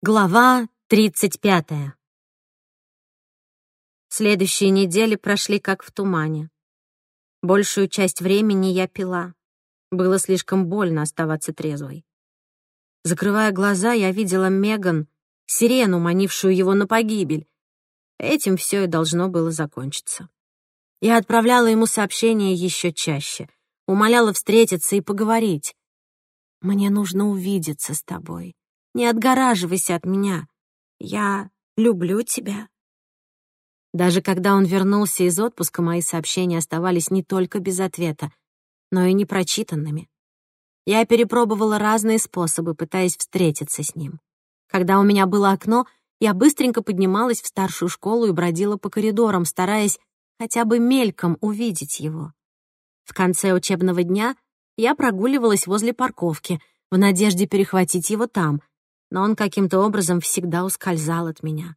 Глава 35. Следующие недели прошли как в тумане. Большую часть времени я пила. Было слишком больно оставаться трезвой. Закрывая глаза, я видела Меган, сирену, манившую его на погибель. Этим все и должно было закончиться. Я отправляла ему сообщения еще чаще, умоляла встретиться и поговорить. «Мне нужно увидеться с тобой», не отгораживайся от меня. Я люблю тебя». Даже когда он вернулся из отпуска, мои сообщения оставались не только без ответа, но и непрочитанными. Я перепробовала разные способы, пытаясь встретиться с ним. Когда у меня было окно, я быстренько поднималась в старшую школу и бродила по коридорам, стараясь хотя бы мельком увидеть его. В конце учебного дня я прогуливалась возле парковки в надежде перехватить его там, но он каким-то образом всегда ускользал от меня.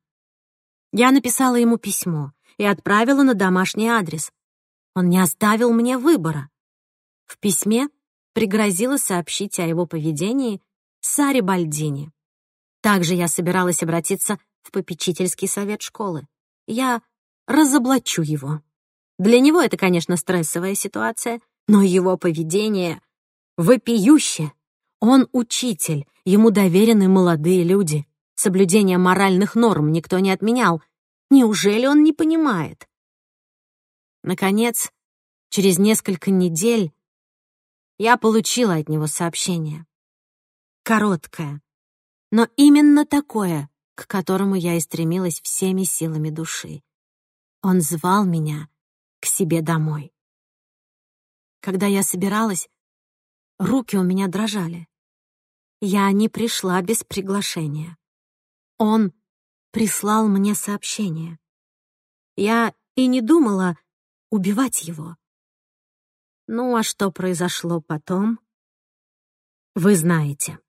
Я написала ему письмо и отправила на домашний адрес. Он не оставил мне выбора. В письме пригрозила сообщить о его поведении Саре Бальдини. Также я собиралась обратиться в попечительский совет школы. Я разоблачу его. Для него это, конечно, стрессовая ситуация, но его поведение вопиюще. Он учитель, ему доверены молодые люди. Соблюдение моральных норм никто не отменял. Неужели он не понимает? Наконец, через несколько недель я получила от него сообщение. Короткое, но именно такое, к которому я и стремилась всеми силами души. Он звал меня к себе домой. Когда я собиралась, руки у меня дрожали. Я не пришла без приглашения. Он прислал мне сообщение. Я и не думала убивать его. Ну а что произошло потом, вы знаете.